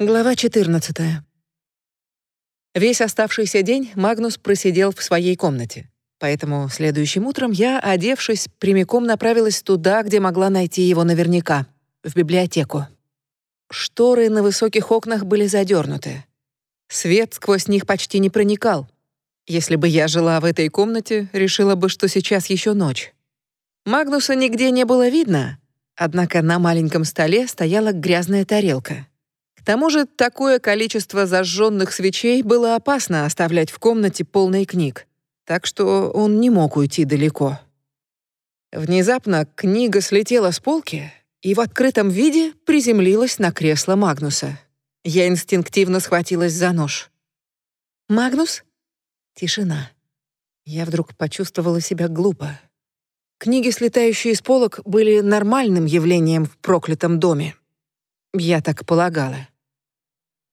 Глава 14. Весь оставшийся день Магнус просидел в своей комнате. Поэтому следующим утром я, одевшись, прямиком направилась туда, где могла найти его наверняка — в библиотеку. Шторы на высоких окнах были задернуты. Свет сквозь них почти не проникал. Если бы я жила в этой комнате, решила бы, что сейчас еще ночь. Магнуса нигде не было видно, однако на маленьком столе стояла грязная тарелка. Тому же такое количество зажженных свечей было опасно оставлять в комнате полной книг, так что он не мог уйти далеко. Внезапно книга слетела с полки и в открытом виде приземлилась на кресло Магнуса. Я инстинктивно схватилась за нож. «Магнус?» Тишина. Я вдруг почувствовала себя глупо. Книги, слетающие с полок, были нормальным явлением в проклятом доме. Я так полагала.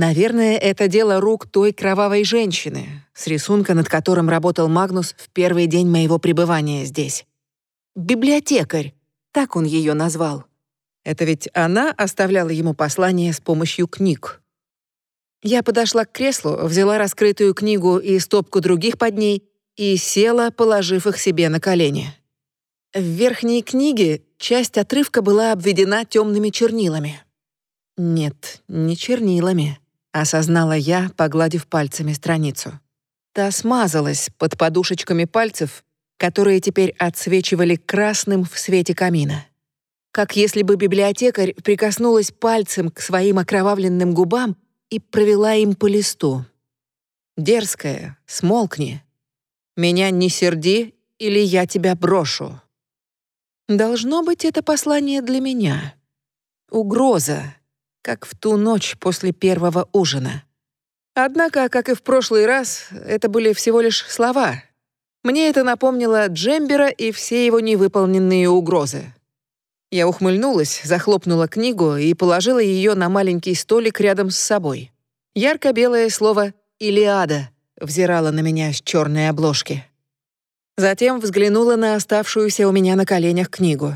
Наверное, это дело рук той кровавой женщины, с рисунка над которым работал Магнус в первый день моего пребывания здесь. Библиотекарь, так он ее назвал. Это ведь она оставляла ему послание с помощью книг. Я подошла к креслу, взяла раскрытую книгу и стопку других под ней и села, положив их себе на колени. В верхней книге часть отрывка была обведена темными чернилами. Нет, не чернилами, осознала я, погладив пальцами страницу. Та смазалась под подушечками пальцев, которые теперь отсвечивали красным в свете камина. Как если бы библиотекарь прикоснулась пальцем к своим окровавленным губам и провела им по листу. «Дерзкая, смолкни. Меня не серди, или я тебя брошу». Должно быть, это послание для меня. Угроза, как в ту ночь после первого ужина. Однако, как и в прошлый раз, это были всего лишь слова. Мне это напомнило Джембера и все его невыполненные угрозы. Я ухмыльнулась, захлопнула книгу и положила ее на маленький столик рядом с собой. Ярко-белое слово «Илиада» взирало на меня с черной обложки. Затем взглянула на оставшуюся у меня на коленях книгу.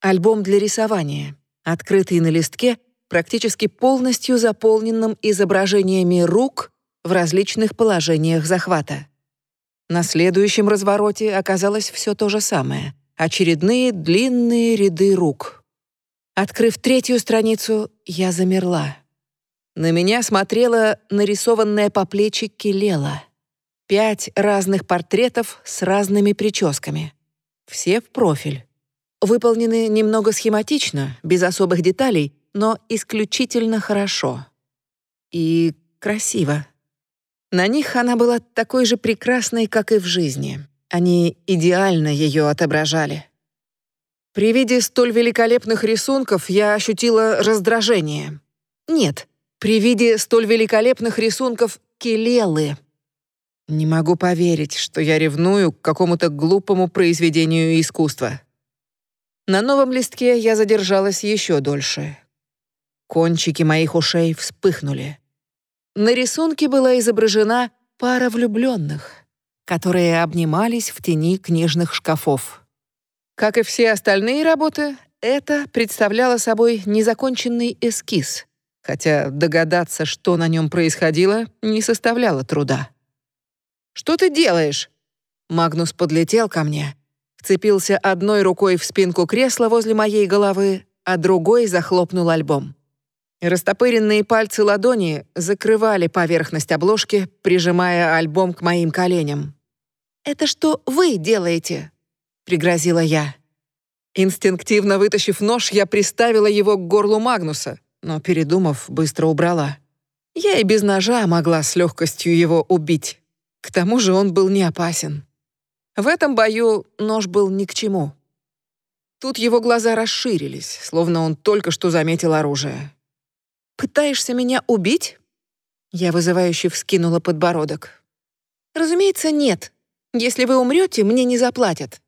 Альбом для рисования, открытый на листке практически полностью заполненным изображениями рук в различных положениях захвата. На следующем развороте оказалось все то же самое. Очередные длинные ряды рук. Открыв третью страницу, я замерла. На меня смотрела нарисованная по плечи Келела. Пять разных портретов с разными прическами. Все в профиль. Выполнены немного схематично, без особых деталей, но исключительно хорошо. И красиво. На них она была такой же прекрасной, как и в жизни. Они идеально ее отображали. При виде столь великолепных рисунков я ощутила раздражение. Нет, при виде столь великолепных рисунков Келелы. Не могу поверить, что я ревную к какому-то глупому произведению искусства. На новом листке я задержалась еще дольше, Кончики моих ушей вспыхнули. На рисунке была изображена пара влюбленных, которые обнимались в тени книжных шкафов. Как и все остальные работы, это представляло собой незаконченный эскиз, хотя догадаться, что на нем происходило, не составляло труда. «Что ты делаешь?» Магнус подлетел ко мне, вцепился одной рукой в спинку кресла возле моей головы, а другой захлопнул альбом. Растопыренные пальцы ладони закрывали поверхность обложки, прижимая альбом к моим коленям. «Это что вы делаете?» — пригрозила я. Инстинктивно вытащив нож, я приставила его к горлу Магнуса, но, передумав, быстро убрала. Я и без ножа могла с легкостью его убить. К тому же он был не опасен. В этом бою нож был ни к чему. Тут его глаза расширились, словно он только что заметил оружие. Пытаешься меня убить?» Я вызывающе вскинула подбородок. «Разумеется, нет. Если вы умрете, мне не заплатят».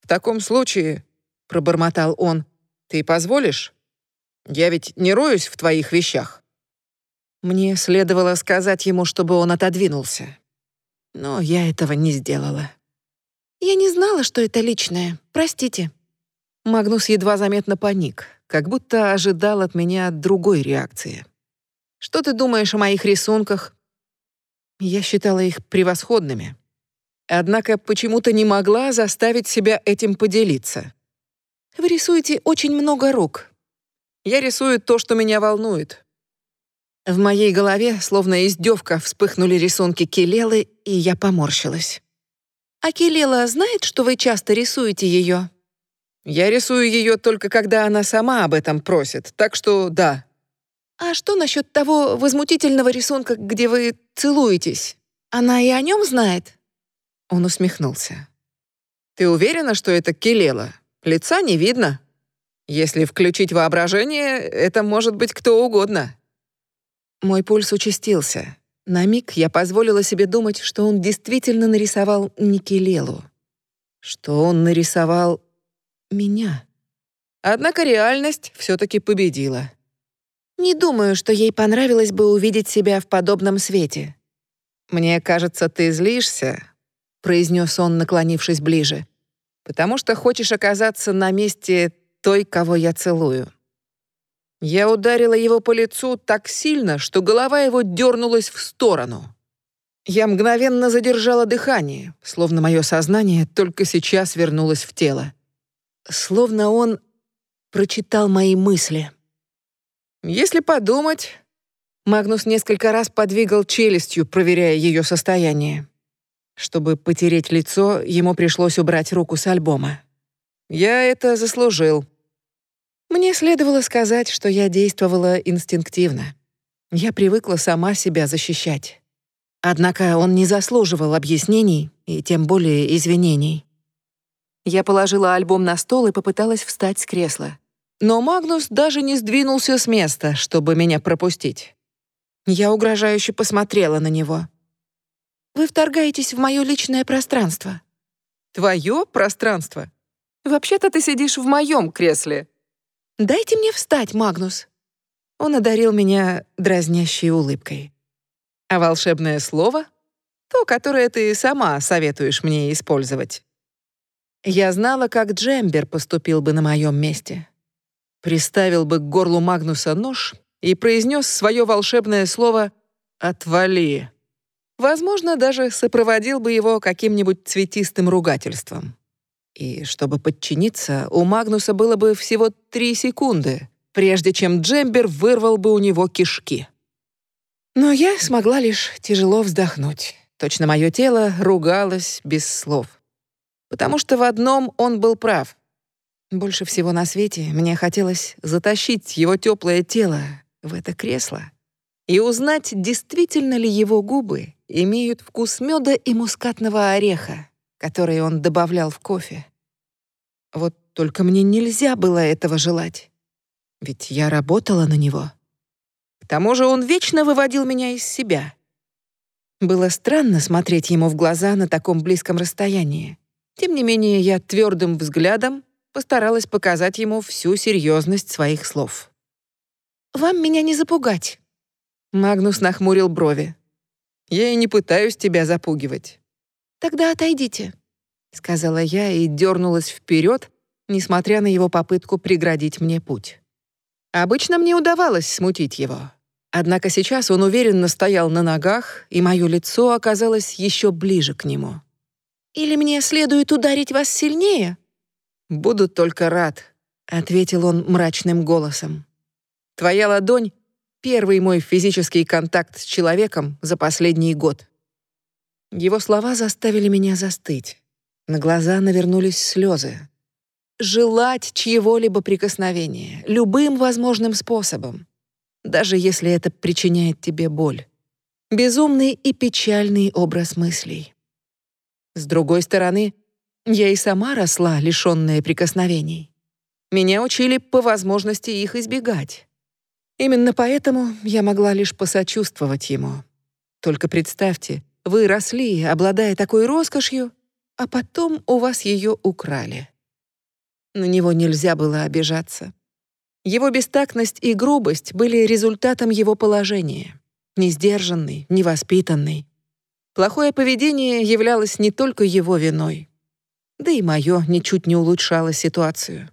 «В таком случае», — пробормотал он, — «ты позволишь? Я ведь не роюсь в твоих вещах». Мне следовало сказать ему, чтобы он отодвинулся. Но я этого не сделала. «Я не знала, что это личное. Простите». Магнус едва заметно паник как будто ожидал от меня другой реакции. Что ты думаешь о моих рисунках?» Я считала их превосходными. Однако почему-то не могла заставить себя этим поделиться. «Вы рисуете очень много рук. Я рисую то, что меня волнует». В моей голове, словно издевка, вспыхнули рисунки Келелы, и я поморщилась. «А Келела знает, что вы часто рисуете ее?» «Я рисую ее только когда она сама об этом просит, так что да». «А что насчет того возмутительного рисунка, где вы целуетесь? Она и о нем знает?» Он усмехнулся. «Ты уверена, что это Келела? Лица не видно. Если включить воображение, это может быть кто угодно». Мой пульс участился. На миг я позволила себе думать, что он действительно нарисовал не Келелу. Что он нарисовал меня. Однако реальность все таки победила. Не думаю, что ей понравилось бы увидеть себя в подобном свете. Мне кажется, ты злишься, произнес он, наклонившись ближе, потому что хочешь оказаться на месте той, кого я целую. Я ударила его по лицу так сильно, что голова его дернулась в сторону. Я мгновенно задержала дыхание, словно мое сознание только сейчас вернулось в тело. Словно он прочитал мои мысли. Если подумать, Магнус несколько раз подвигал челюстью, проверяя ее состояние. Чтобы потереть лицо, ему пришлось убрать руку с альбома. Я это заслужил. Мне следовало сказать, что я действовала инстинктивно. Я привыкла сама себя защищать. Однако он не заслуживал объяснений и тем более извинений. Я положила альбом на стол и попыталась встать с кресла. Но Магнус даже не сдвинулся с места, чтобы меня пропустить. Я угрожающе посмотрела на него. «Вы вторгаетесь в мое личное пространство». «Твое пространство? Вообще-то ты сидишь в моем кресле». «Дайте мне встать, Магнус». Он одарил меня дразнящей улыбкой. «А волшебное слово? То, которое ты сама советуешь мне использовать». Я знала, как Джембер поступил бы на моем месте приставил бы к горлу Магнуса нож и произнес свое волшебное слово «отвали». Возможно, даже сопроводил бы его каким-нибудь цветистым ругательством. И чтобы подчиниться, у Магнуса было бы всего три секунды, прежде чем Джембер вырвал бы у него кишки. Но я смогла лишь тяжело вздохнуть. Точно мое тело ругалось без слов. Потому что в одном он был прав. Больше всего на свете мне хотелось затащить его теплое тело в это кресло и узнать, действительно ли его губы имеют вкус меда и мускатного ореха, который он добавлял в кофе. Вот только мне нельзя было этого желать, ведь я работала на него. К тому же он вечно выводил меня из себя. Было странно смотреть ему в глаза на таком близком расстоянии. Тем не менее, я твердым взглядом постаралась показать ему всю серьезность своих слов. «Вам меня не запугать». Магнус нахмурил брови. «Я и не пытаюсь тебя запугивать». «Тогда отойдите», — сказала я и дернулась вперед, несмотря на его попытку преградить мне путь. Обычно мне удавалось смутить его. Однако сейчас он уверенно стоял на ногах, и мое лицо оказалось еще ближе к нему. «Или мне следует ударить вас сильнее?» «Буду только рад», — ответил он мрачным голосом. «Твоя ладонь — первый мой физический контакт с человеком за последний год». Его слова заставили меня застыть. На глаза навернулись слезы. Желать чьего-либо прикосновения, любым возможным способом, даже если это причиняет тебе боль. Безумный и печальный образ мыслей. С другой стороны, я и сама росла, лишённая прикосновений. Меня учили по возможности их избегать. Именно поэтому я могла лишь посочувствовать ему. Только представьте, вы росли, обладая такой роскошью, а потом у вас её украли. На него нельзя было обижаться. Его бестактность и грубость были результатом его положения. Несдержанный, невоспитанный. Плохое поведение являлось не только его виной да и мое ничуть не улучшало ситуацию.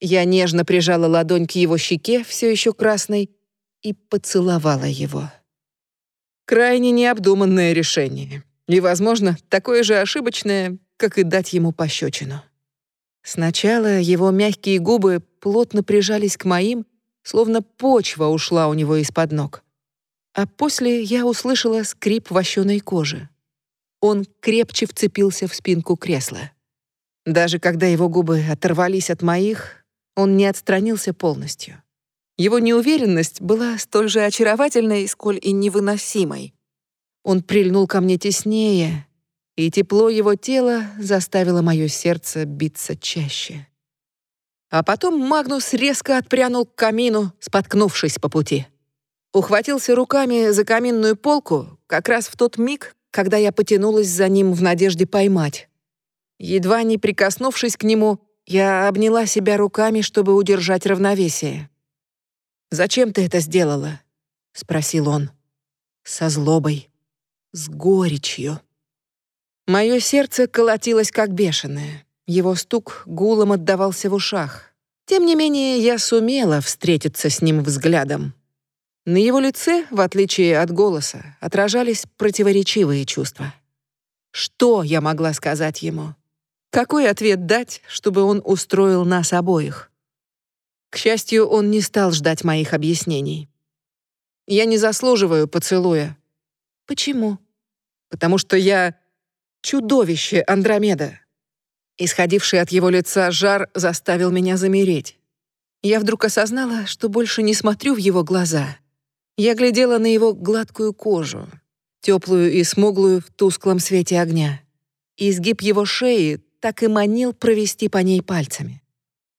Я нежно прижала ладонь к его щеке, все еще красной, и поцеловала его. Крайне необдуманное решение. И, возможно, такое же ошибочное, как и дать ему пощечину. Сначала его мягкие губы плотно прижались к моим, словно почва ушла у него из-под ног. А после я услышала скрип вощеной кожи. Он крепче вцепился в спинку кресла. Даже когда его губы оторвались от моих, он не отстранился полностью. Его неуверенность была столь же очаровательной, сколь и невыносимой. Он прильнул ко мне теснее, и тепло его тела заставило мое сердце биться чаще. А потом Магнус резко отпрянул к камину, споткнувшись по пути. Ухватился руками за каминную полку как раз в тот миг, когда я потянулась за ним в надежде поймать. Едва не прикоснувшись к нему, я обняла себя руками, чтобы удержать равновесие. «Зачем ты это сделала?» — спросил он. Со злобой, с горечью. Мое сердце колотилось как бешеное. Его стук гулом отдавался в ушах. Тем не менее, я сумела встретиться с ним взглядом. На его лице, в отличие от голоса, отражались противоречивые чувства. Что я могла сказать ему? Какой ответ дать, чтобы он устроил нас обоих? К счастью, он не стал ждать моих объяснений. Я не заслуживаю поцелуя. Почему? Потому что я чудовище Андромеда. Исходивший от его лица жар заставил меня замереть. Я вдруг осознала, что больше не смотрю в его глаза. Я глядела на его гладкую кожу, теплую и смуглую в тусклом свете огня. Изгиб его шеи так и манил провести по ней пальцами.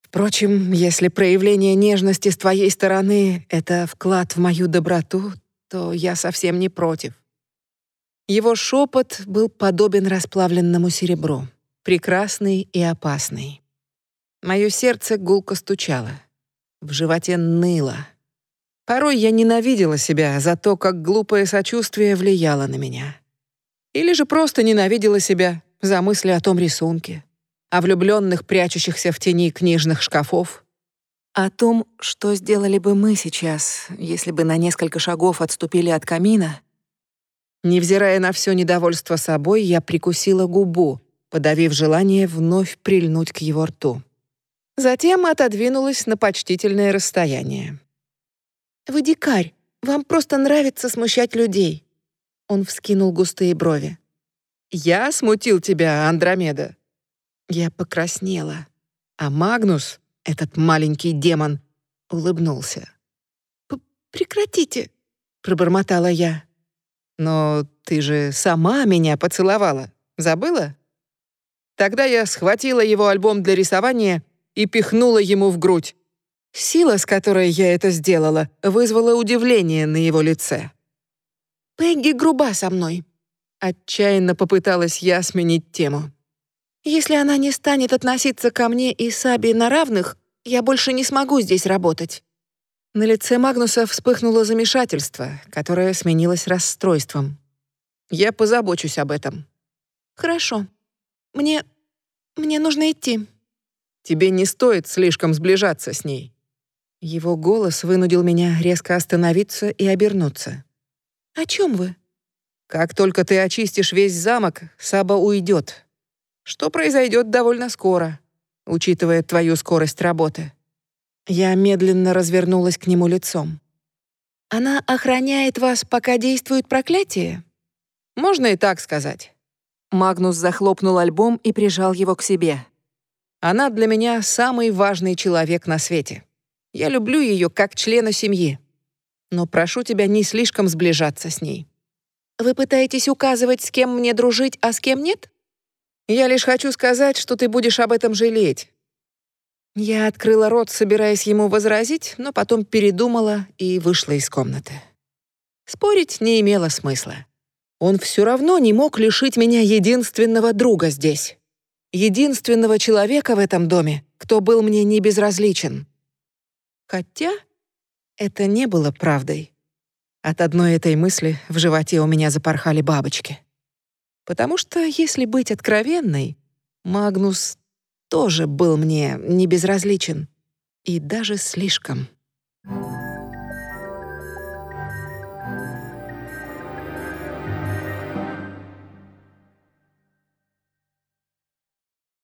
Впрочем, если проявление нежности с твоей стороны — это вклад в мою доброту, то я совсем не против. Его шепот был подобен расплавленному серебру прекрасный и опасный. Мое сердце гулко стучало. В животе ныло. Порой я ненавидела себя за то, как глупое сочувствие влияло на меня. Или же просто ненавидела себя за мысли о том рисунке, о влюбленных, прячущихся в тени книжных шкафов, о том, что сделали бы мы сейчас, если бы на несколько шагов отступили от камина. Невзирая на все недовольство собой, я прикусила губу, подавив желание вновь прильнуть к его рту. Затем отодвинулась на почтительное расстояние. «Вы дикарь. Вам просто нравится смущать людей». Он вскинул густые брови. «Я смутил тебя, Андромеда». Я покраснела. А Магнус, этот маленький демон, улыбнулся. «Прекратите», — пробормотала я. «Но ты же сама меня поцеловала. Забыла?» Тогда я схватила его альбом для рисования и пихнула ему в грудь. Сила, с которой я это сделала, вызвала удивление на его лице. «Пегги груба со мной», — отчаянно попыталась я сменить тему. «Если она не станет относиться ко мне и Саби на равных, я больше не смогу здесь работать». На лице Магнуса вспыхнуло замешательство, которое сменилось расстройством. «Я позабочусь об этом». «Хорошо. Мне мне нужно идти». «Тебе не стоит слишком сближаться с ней». Его голос вынудил меня резко остановиться и обернуться. «О чем вы?» «Как только ты очистишь весь замок, Саба уйдет. Что произойдет довольно скоро, учитывая твою скорость работы». Я медленно развернулась к нему лицом. «Она охраняет вас, пока действует проклятие?» «Можно и так сказать. Магнус захлопнул альбом и прижал его к себе. «Она для меня самый важный человек на свете. Я люблю ее как члена семьи. Но прошу тебя не слишком сближаться с ней». «Вы пытаетесь указывать, с кем мне дружить, а с кем нет?» «Я лишь хочу сказать, что ты будешь об этом жалеть». Я открыла рот, собираясь ему возразить, но потом передумала и вышла из комнаты. Спорить не имело смысла. Он все равно не мог лишить меня единственного друга здесь. Единственного человека в этом доме, кто был мне не безразличен. Хотя это не было правдой. От одной этой мысли в животе у меня запорхали бабочки. Потому что, если быть откровенной, Магнус тоже был мне не безразличен. И даже слишком. Thank.